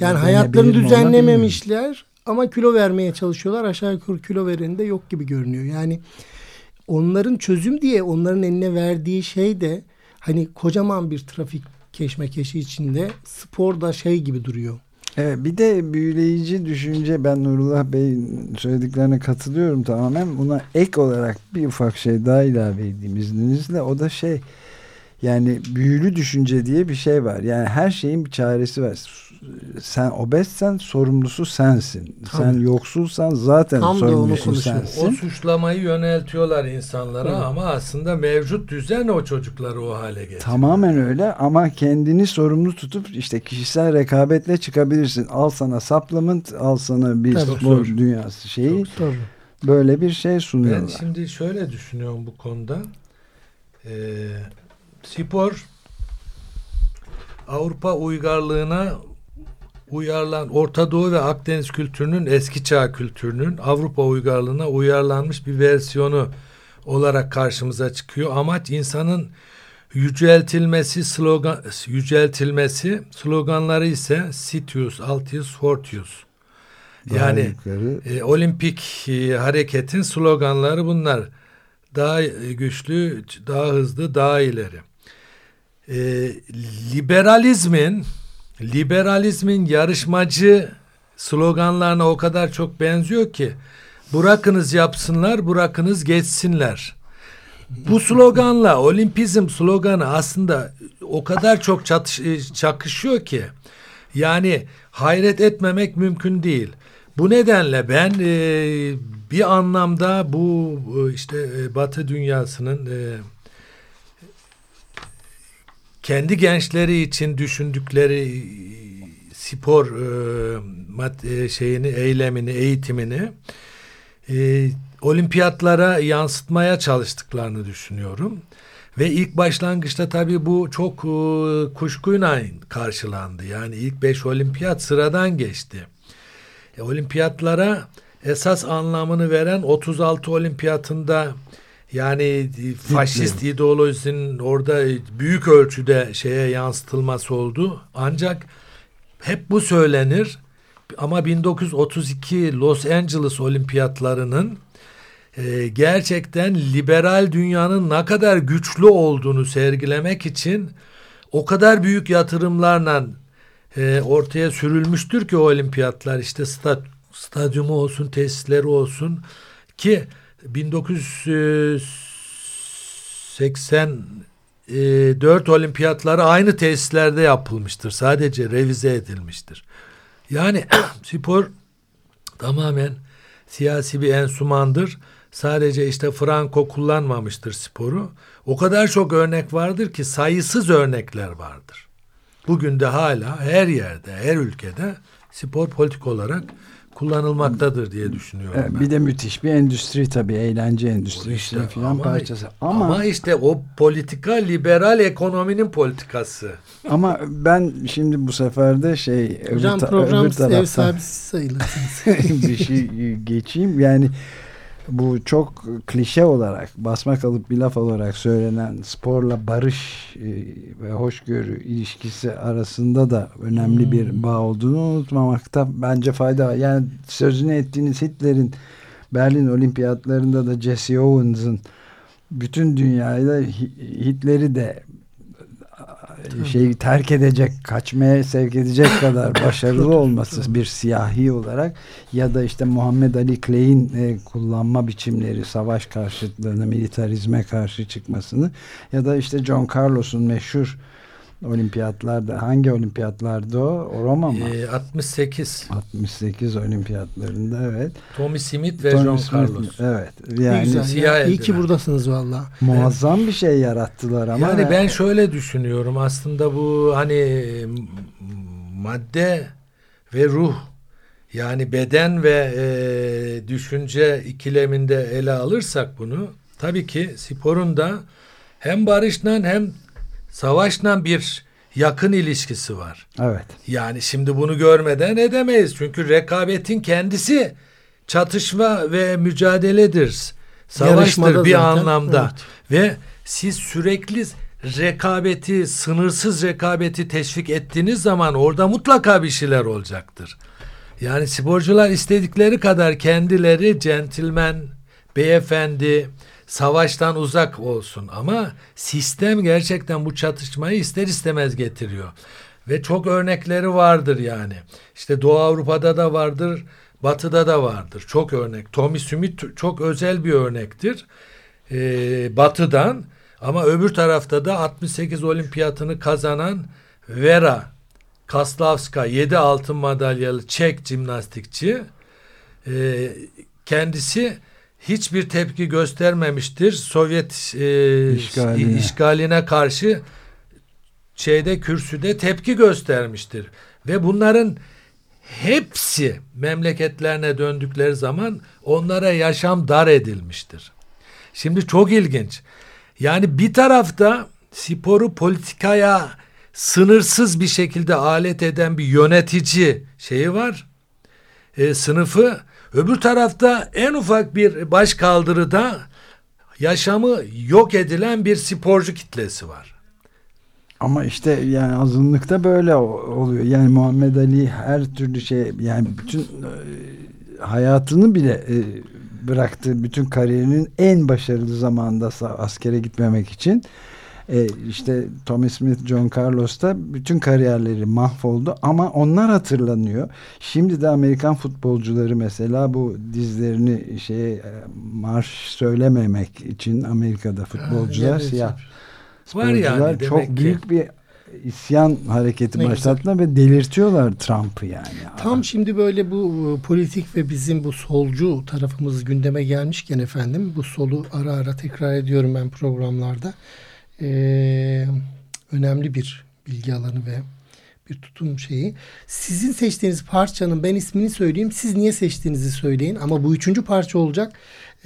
S2: yani hayatlarını düzenlememişler ama kilo vermeye çalışıyorlar. Aşağı yukarı kilo veren de yok gibi görünüyor. Yani onların çözüm diye onların eline verdiği şey de hani kocaman bir trafik keşmekeşi içinde spor da şey gibi duruyor.
S4: Evet bir de büyüleyici düşünce ben Nurullah Bey'in söylediklerine katılıyorum tamamen. Buna ek olarak bir ufak şey daha ilave edeyim izninizle. O da şey yani büyülü düşünce diye bir şey var. Yani her şeyin bir çaresi var. Sen obezsen sorumlusu sensin. Tabii. Sen yoksulsan zaten Tam sorumlusu sensin.
S3: O suçlamayı yöneltiyorlar insanlara Tabii. ama aslında mevcut düzen o çocukları o hale getiriyor.
S4: Tamamen öyle ama kendini sorumlu tutup işte kişisel rekabetle çıkabilirsin. Al sana supplement, al sana bir spor dünyası şeyi. Böyle bir şey sunuyorlar.
S3: Ben şimdi şöyle düşünüyorum bu konuda. Ee, spor Avrupa uygarlığına uyarlan Orta Doğu ve Akdeniz kültürünün eski çağ kültürünün Avrupa uygarlığına uyarlanmış bir versiyonu olarak karşımıza çıkıyor. Amaç insanın yüceltilmesi slogan yüceltilmesi sloganları ise Sitius, Altius, Fortius. yani e, olimpik e, hareketin sloganları bunlar. Daha güçlü, daha hızlı, daha ileri e, liberalizmin liberalizmin yarışmacı sloganlarına o kadar çok benziyor ki bırakınız yapsınlar, bırakınız geçsinler. Bu sloganla olimpizm sloganı aslında o kadar çok çatış, e, çakışıyor ki yani hayret etmemek mümkün değil. Bu nedenle ben e, bir anlamda bu e, işte e, Batı dünyasının e, kendi gençleri için düşündükleri spor e, mat, e, şeyini, eylemini, eğitimini e, olimpiyatlara yansıtmaya çalıştıklarını düşünüyorum. Ve ilk başlangıçta tabii bu çok e, kuşkuyla karşılandı. Yani ilk beş olimpiyat sıradan geçti. E, olimpiyatlara esas anlamını veren 36 olimpiyatında yani e, faşist ideolojisinin orada büyük ölçüde şeye yansıtılması oldu. Ancak hep bu söylenir. Ama 1932 Los Angeles olimpiyatlarının e, gerçekten liberal dünyanın ne kadar güçlü olduğunu sergilemek için o kadar büyük yatırımlarla e, ortaya sürülmüştür ki o olimpiyatlar işte stat, stadyumu olsun tesisleri olsun ki 1984 olimpiyatları aynı tesislerde yapılmıştır. Sadece revize edilmiştir. Yani spor tamamen siyasi bir ensumandır. Sadece işte Franco kullanmamıştır sporu. O kadar çok örnek vardır ki sayısız örnekler vardır. Bugün de hala her yerde, her ülkede spor politik olarak kullanılmaktadır diye düşünüyorum. Evet,
S4: ben. Bir de müthiş bir endüstri tabii eğlence endüstrisi işte, falan ama, parçası.
S3: Ama, ama işte o politika liberal ekonominin politikası.
S4: Ama ben şimdi bu sefer de şey
S2: Hocam öbür, program öbür taraftan, ev sahibi sayılırsınız.
S4: bir şey geçeyim yani bu çok klişe olarak basmak alıp bir laf olarak söylenen sporla barış e, ve hoşgörü ilişkisi arasında da önemli hmm. bir bağ olduğunu unutmamakta bence fayda var. Yani sözünü ettiğiniz Hitler'in Berlin olimpiyatlarında da Jesse Owens'ın bütün dünyayla Hitler'i de şeyi terk edecek, kaçmaya sevk edecek kadar başarılı olması bir siyahi olarak ya da işte Muhammed Ali Clay'in e, kullanma biçimleri, savaş karşıtlığını, militarizme karşı çıkmasını ya da işte John Carlos'un meşhur olimpiyatlarda hangi olimpiyatlarda o? Roma mı?
S3: E, 68.
S4: 68 olimpiyatlarında evet.
S3: Tommy Smith ve Tommy John Smith, Carlos.
S4: Evet. Yani
S2: güzel, siyah İyi ki buradasınız valla.
S4: Muazzam evet. bir şey yarattılar ama.
S3: Yani ben şöyle düşünüyorum aslında bu hani madde ve ruh yani beden ve e, düşünce ikileminde ele alırsak bunu tabii ki sporun da hem barışla hem savaşla bir yakın ilişkisi var.
S4: Evet.
S3: Yani şimdi bunu görmeden edemeyiz. Çünkü rekabetin kendisi çatışma ve mücadeledir. Savaştır bir zaten. anlamda. Evet. Ve siz sürekli rekabeti, sınırsız rekabeti teşvik ettiğiniz zaman orada mutlaka bir şeyler olacaktır. Yani sporcular istedikleri kadar kendileri centilmen, beyefendi, savaştan uzak olsun ama sistem gerçekten bu çatışmayı ister istemez getiriyor. Ve çok örnekleri vardır yani. İşte Doğu Avrupa'da da vardır, Batı'da da vardır. Çok örnek. Tommy Smith çok özel bir örnektir. Ee, batı'dan ama öbür tarafta da 68 olimpiyatını kazanan Vera Kaslavska 7 altın madalyalı Çek jimnastikçi e, kendisi hiçbir tepki göstermemiştir. Sovyet e, işgaline. işgaline karşı şeyde kürsüde tepki göstermiştir. Ve bunların hepsi memleketlerine döndükleri zaman onlara yaşam dar edilmiştir. Şimdi çok ilginç. Yani bir tarafta sporu politikaya sınırsız bir şekilde alet eden bir yönetici şeyi var. E, sınıfı. Öbür tarafta en ufak bir baş kaldırıda yaşamı yok edilen bir sporcu kitlesi var.
S4: Ama işte yani azınlıkta böyle oluyor. Yani Muhammed Ali her türlü şey yani bütün e, hayatını bile e, bıraktı. Bütün kariyerinin en başarılı zamanda askere gitmemek için e, işte Tommy Smith, John Carlos da bütün kariyerleri mahvoldu ama onlar hatırlanıyor. Şimdi de Amerikan futbolcuları mesela bu dizlerini şey marş söylememek için Amerika'da futbolcular ha, siyah sporcular yani, çok büyük ki. bir isyan hareketi ne başlattılar ve delirtiyorlar Trump'ı yani.
S2: Tam şimdi böyle bu politik ve bizim bu solcu tarafımız gündeme gelmişken efendim bu solu ara ara tekrar ediyorum ben programlarda e, önemli bir bilgi alanı ve bir tutum şeyi. Sizin seçtiğiniz parçanın ben ismini söyleyeyim. Siz niye seçtiğinizi söyleyin. Ama bu üçüncü parça olacak.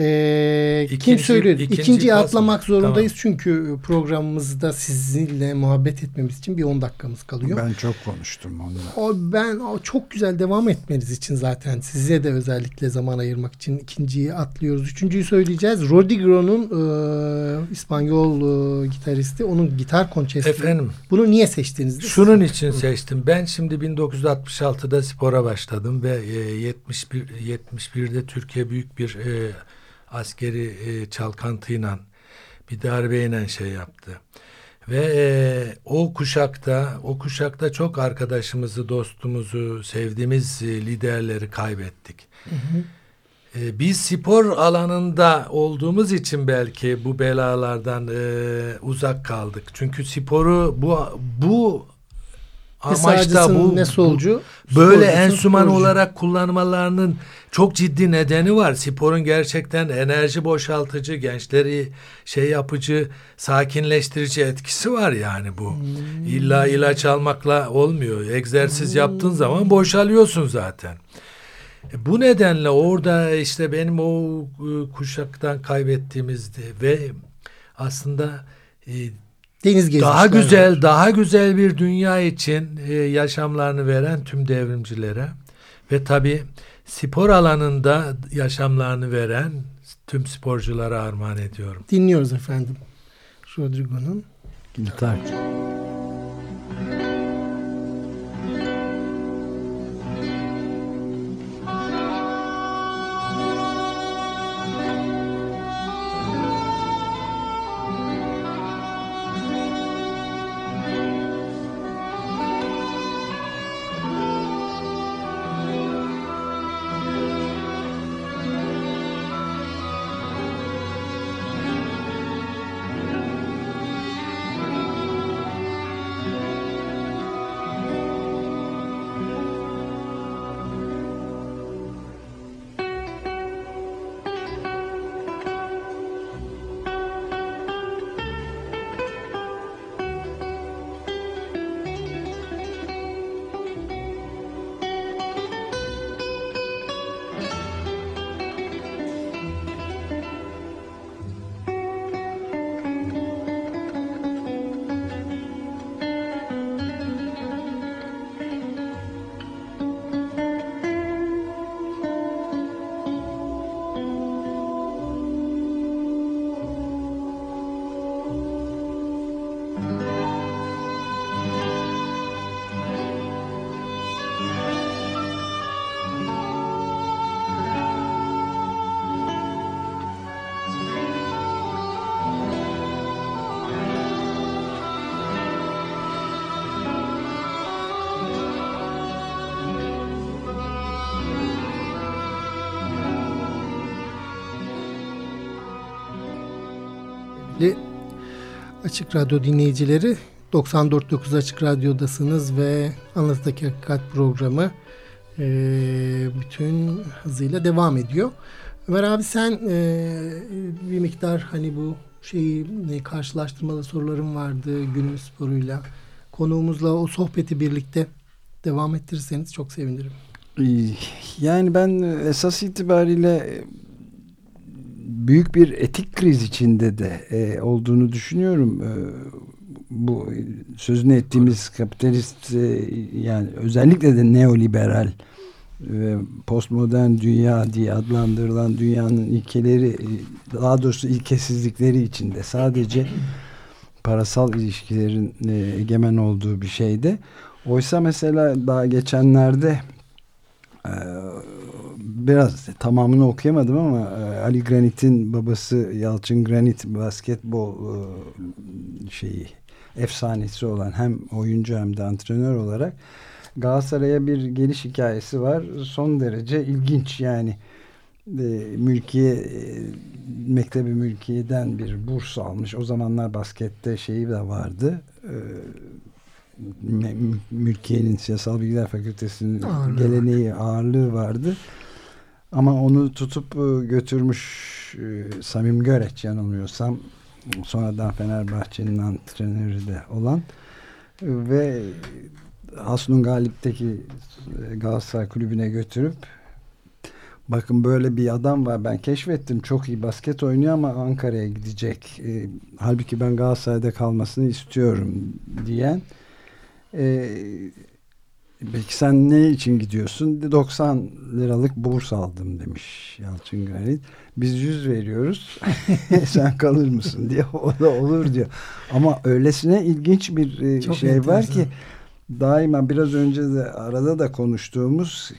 S2: Ee, ikinci, kim söylüyor? Ikinci İkinciyi atlamak zorundayız tamam. çünkü programımızda sizinle muhabbet etmemiz için bir 10 dakikamız kalıyor.
S4: Ben çok konuştum onunla.
S2: O ben o çok güzel devam etmeniz için zaten size de özellikle zaman ayırmak için ikinciyi atlıyoruz. Üçüncüyü söyleyeceğiz. Rodigro'nun e, İspanyol e, gitaristi onun gitar konçesto.
S3: Efendim.
S2: Bunu niye seçtiniz?
S3: Şunun için seçtim. Ben şimdi 1966'da spora başladım ve e, 71 71'de Türkiye büyük bir e, askeri e, çalkantıyla bir darbeyle şey yaptı. Ve e, o kuşakta o kuşakta çok arkadaşımızı, dostumuzu, sevdiğimiz e, liderleri kaybettik. Hı hı. E, biz spor alanında olduğumuz için belki bu belalardan e, uzak kaldık. Çünkü sporu bu bu
S2: amaçta bu ne solcu
S3: böyle enstrüman sporcu. olarak kullanmalarının çok ciddi nedeni var. Sporun gerçekten enerji boşaltıcı, gençleri şey yapıcı, sakinleştirici etkisi var yani bu. Hmm. İlla ilaç almakla olmuyor. Egzersiz hmm. yaptığın zaman boşalıyorsun zaten. E, bu nedenle orada işte benim o e, kuşaktan kaybettiğimizde ve aslında Deniz daha güzel, var. daha güzel bir dünya için e, yaşamlarını veren tüm devrimcilere ve tabii spor alanında yaşamlarını veren tüm sporculara armağan ediyorum.
S2: Dinliyoruz efendim. Rodrigo'nun
S4: gitar.
S2: kıymetli Açık Radyo dinleyicileri 94.9 Açık Radyo'dasınız ve Anlatıdaki Hakikat programı e, bütün hızıyla devam ediyor. Ömer abi sen e, bir miktar hani bu şeyi e, karşılaştırmalı sorularım vardı günümüz sporuyla. Konuğumuzla o sohbeti birlikte devam ettirirseniz çok sevinirim.
S4: Yani ben esas itibariyle büyük bir etik kriz içinde de e, olduğunu düşünüyorum. E, bu sözünü ettiğimiz kapitalist e, yani özellikle de neoliberal ve postmodern dünya diye adlandırılan dünyanın ilkeleri daha doğrusu ilkesizlikleri içinde sadece parasal ilişkilerin e, egemen olduğu bir şeyde. Oysa mesela daha geçenlerde e, biraz tamamını okuyamadım ama e, Ali Granit'in babası Yalçın Granit basketbol şeyi efsanesi olan hem oyuncu hem de antrenör olarak Galatasaray'a bir geliş hikayesi var. Son derece ilginç yani e, mülkiye e, mektebi mülkiyeden bir burs almış. O zamanlar baskette şeyi de vardı. E, mülkiyenin siyasal bilgiler fakültesinin ağırlığı geleneği var. ağırlığı vardı. Ama onu tutup e, götürmüş e, Samim Göreç yanılmıyorsam sonradan Fenerbahçe'nin antrenörü de olan ve Hasnun Galip'teki e, Galatasaray Kulübü'ne götürüp bakın böyle bir adam var ben keşfettim çok iyi basket oynuyor ama Ankara'ya gidecek e, halbuki ben Galatasaray'da kalmasını istiyorum diyen e, peki sen ne için gidiyorsun? 90 liralık burs aldım demiş Yalçın Galit biz 100 veriyoruz. Sen kalır mısın diye. O da olur diyor. Ama öylesine ilginç bir e, şey enteresan. var ki daima biraz önce de arada da konuştuğumuz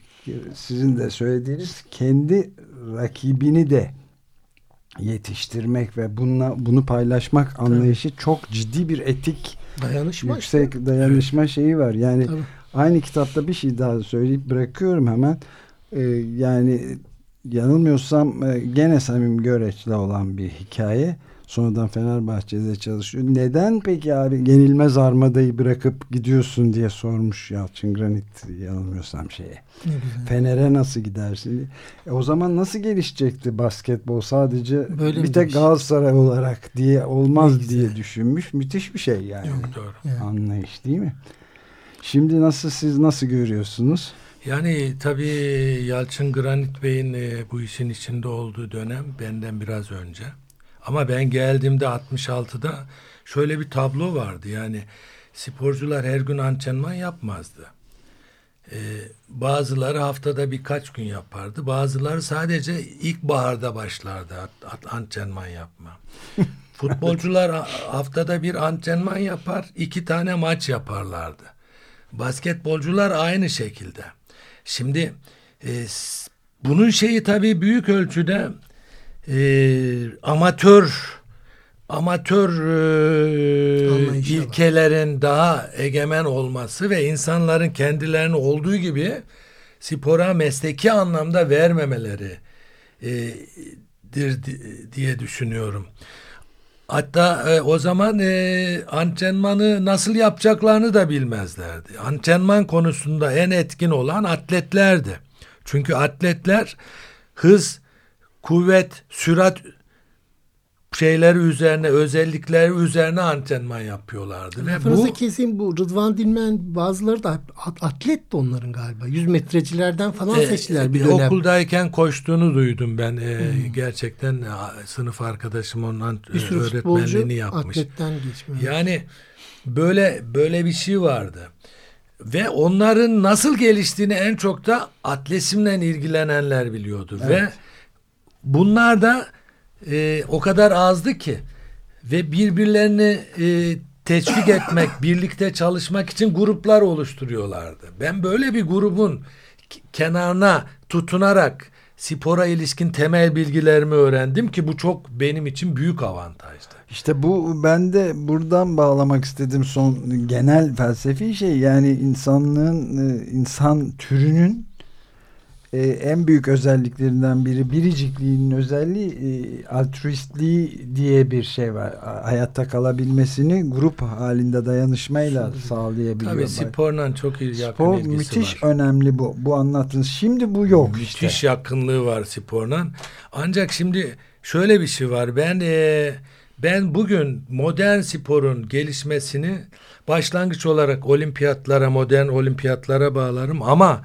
S4: sizin de söylediğiniz kendi rakibini de yetiştirmek ve bununla bunu paylaşmak anlayışı çok ciddi bir etik
S2: dayanışma
S4: yüksek işte. dayanışma şeyi var. Yani Tabii. aynı kitapta bir şey daha söyleyip bırakıyorum hemen. Ee, yani yanılmıyorsam e, gene Samim Göreç'le olan bir hikaye. Sonradan Fenerbahçe'de çalışıyor. Neden peki abi yenilmez armadayı bırakıp gidiyorsun diye sormuş Yalçın Granit yanılmıyorsam şeye. Fener'e nasıl gidersin? E, o zaman nasıl gelişecekti basketbol sadece Böyle bir tek Galatasaray olarak diye olmaz diye düşünmüş. Müthiş bir şey yani.
S3: Yok doğru.
S4: Yani. Anlayış değil mi? Şimdi nasıl siz nasıl görüyorsunuz?
S3: Yani tabii Yalçın Granit Bey'in e, bu işin içinde olduğu dönem benden biraz önce. Ama ben geldiğimde 66'da şöyle bir tablo vardı. Yani sporcular her gün antrenman yapmazdı. Ee, bazıları haftada birkaç gün yapardı. Bazıları sadece ilkbaharda başlardı antrenman yapma. Futbolcular haftada bir antrenman yapar, iki tane maç yaparlardı. Basketbolcular aynı şekilde. Şimdi e, bunun şeyi tabii büyük ölçüde e, amatör amatör e, ilkelerin var. daha egemen olması ve insanların kendilerini olduğu gibi spora mesleki anlamda vermemeleri e, dir diye düşünüyorum. Hatta e, o zaman e, antrenmanı nasıl yapacaklarını da bilmezlerdi. Antrenman konusunda en etkin olan atletlerdi. Çünkü atletler hız, kuvvet, sürat şeyleri üzerine, özellikleri üzerine antrenman yapıyorlardı.
S2: Ve bu kesin bu Rıdvan Dilmen bazıları da atlet de onların galiba. Yüz metrecilerden falan e, seçtiler bir dönem.
S3: Okuldayken koştuğunu duydum ben. E, hmm. Gerçekten e, sınıf arkadaşım onun bir öğretmenliğini yapmış.
S2: atletten geçmiyor.
S3: Yani böyle böyle bir şey vardı. Ve onların nasıl geliştiğini en çok da atlesimle ilgilenenler biliyordu. Evet. Ve Bunlar da e, o kadar azdı ki ve birbirlerini e, teşvik etmek, birlikte çalışmak için gruplar oluşturuyorlardı. Ben böyle bir grubun kenarına tutunarak spora ilişkin temel bilgilerimi öğrendim ki bu çok benim için büyük avantajdı.
S4: İşte bu ben de buradan bağlamak istedim son genel felsefi şey yani insanlığın e, insan türünün e, en büyük özelliklerinden biri biricikliğinin özelliği e, altruistliği diye bir şey var. Hayatta kalabilmesini grup halinde dayanışmayla Şimdi, sağlayabiliyor.
S3: Tabii sporla çok iyi yakın
S4: Spor müthiş var. önemli bu. Bu anlattığınız. Şimdi bu yok
S3: müthiş
S4: işte.
S3: Müthiş yakınlığı var sporla. Ancak şimdi şöyle bir şey var. Ben e, ben bugün modern sporun gelişmesini başlangıç olarak olimpiyatlara, modern olimpiyatlara bağlarım ama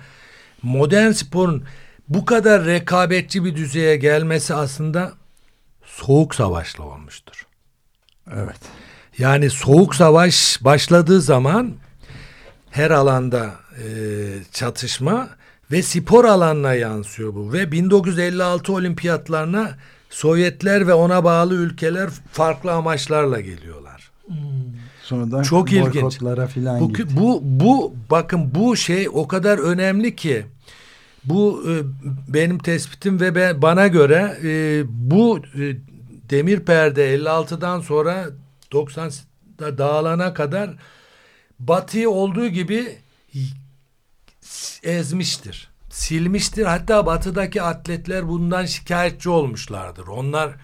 S3: modern sporun bu kadar rekabetçi bir düzeye gelmesi aslında soğuk savaşla olmuştur.
S4: Evet.
S3: Yani soğuk savaş başladığı zaman her alanda e, çatışma ve spor alanına yansıyor bu ve 1956 olimpiyatlarına Sovyetler ve ona bağlı ülkeler farklı amaçlarla geliyorlar. Hmm.
S4: Sonradan çok ilginç. Filan
S3: bu, gitti. bu bu bakın bu şey o kadar önemli ki bu e, benim tespitim ve ben, bana göre e, bu e, demir perde 56'dan sonra 90'da dağılana kadar Batı'yı olduğu gibi ezmiştir. Silmiştir. Hatta batıdaki atletler bundan şikayetçi olmuşlardır. Onlar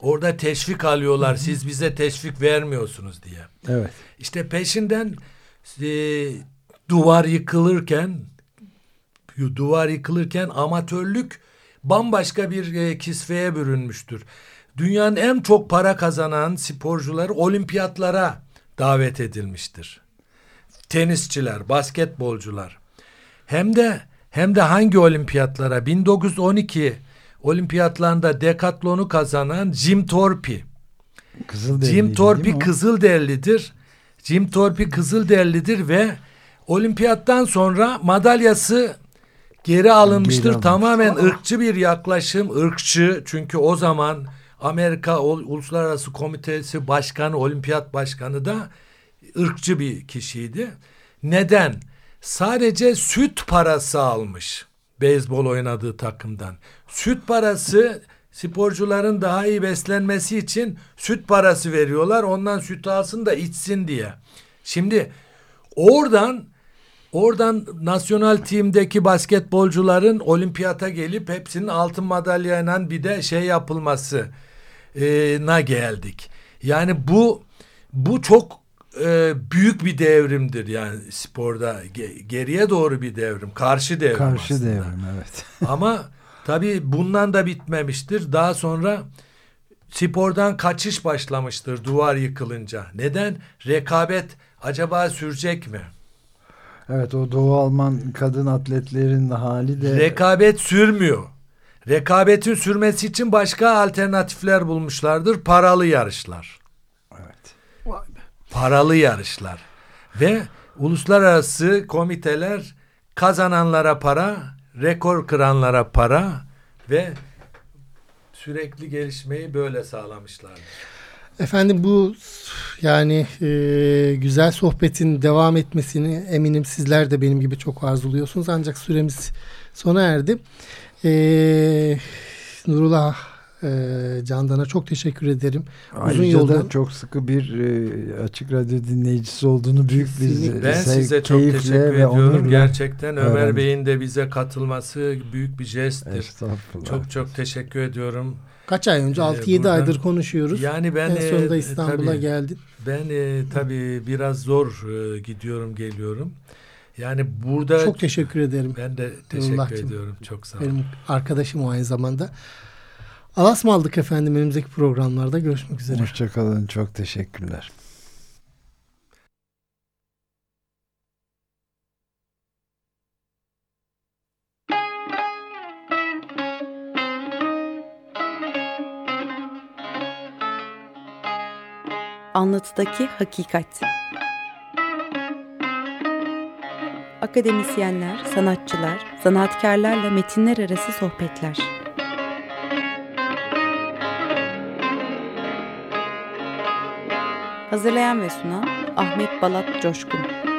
S3: orada teşvik alıyorlar. Hı hı. Siz bize teşvik vermiyorsunuz diye.
S4: Evet.
S3: İşte peşinden e, duvar yıkılırken duvar yıkılırken amatörlük bambaşka bir e, kisveye bürünmüştür. Dünyanın en çok para kazanan sporcuları olimpiyatlara davet edilmiştir. Tenisçiler, basketbolcular. Hem de hem de hangi olimpiyatlara? 1912 olimpiyatlarında dekatlonu kazanan Jim Thorpe. Jim Thorpe Kızılderilidir. Jim Thorpe Kızılderilidir ve olimpiyattan sonra madalyası geri alınmıştır. Geri Tamamen ırkçı bir yaklaşım. ırkçı çünkü o zaman Amerika Uluslararası Komitesi Başkanı, Olimpiyat Başkanı da ırkçı bir kişiydi. Neden? Sadece süt parası almış beyzbol oynadığı takımdan. Süt parası sporcuların daha iyi beslenmesi için süt parası veriyorlar. Ondan süt alsın da içsin diye. Şimdi oradan oradan nasyonal timdeki basketbolcuların olimpiyata gelip hepsinin altın madalyayla bir de şey yapılması na geldik. Yani bu bu çok e, büyük bir devrimdir yani sporda. Geriye doğru bir devrim karşı devrim
S4: karşı
S3: aslında.
S4: devrim evet.
S3: Ama tabi bundan da bitmemiştir. Daha sonra spordan kaçış başlamıştır duvar yıkılınca. Neden? Rekabet acaba sürecek mi
S4: evet o Doğu Alman kadın atletlerin hali de
S3: rekabet sürmüyor. Rekabetin sürmesi için başka alternatifler bulmuşlardır. Paralı yarışlar.
S4: Evet.
S3: Paralı yarışlar. Ve uluslararası komiteler kazananlara para, rekor kıranlara para ve sürekli gelişmeyi böyle sağlamışlardır.
S2: Efendim bu yani e, güzel sohbetin devam etmesini eminim sizler de benim gibi çok arzuluyorsunuz ancak süremiz sona erdi. E, Nurullah e, Candan'a çok teşekkür ederim.
S4: Ayrıca Uzun yolda çok sıkı bir e, açık radyo dinleyicisi olduğunu büyük bir
S3: Ben size çok teşekkür ediyorum. Gerçekten Ömer öğrendim. Bey'in de bize katılması büyük bir jesttir. Çok çok teşekkür ediyorum.
S2: Kaç ay önce? 6-7 ee, aydır konuşuyoruz.
S3: Yani ben
S2: en sonunda İstanbul'a geldin.
S3: Ben e, tabii biraz zor e, gidiyorum geliyorum. Yani burada
S2: çok teşekkür ederim.
S3: Ben de teşekkür Nurullah'cığım. ediyorum. Çok sağ olun.
S2: Benim arkadaşım o aynı zamanda. Alas mı aldık efendim önümüzdeki programlarda görüşmek üzere.
S4: Hoşçakalın çok teşekkürler.
S1: Anlatıdaki Hakikat Akademisyenler, sanatçılar, sanatkarlarla metinler arası sohbetler. Hazırlayan ve sunan Ahmet Balat Coşkun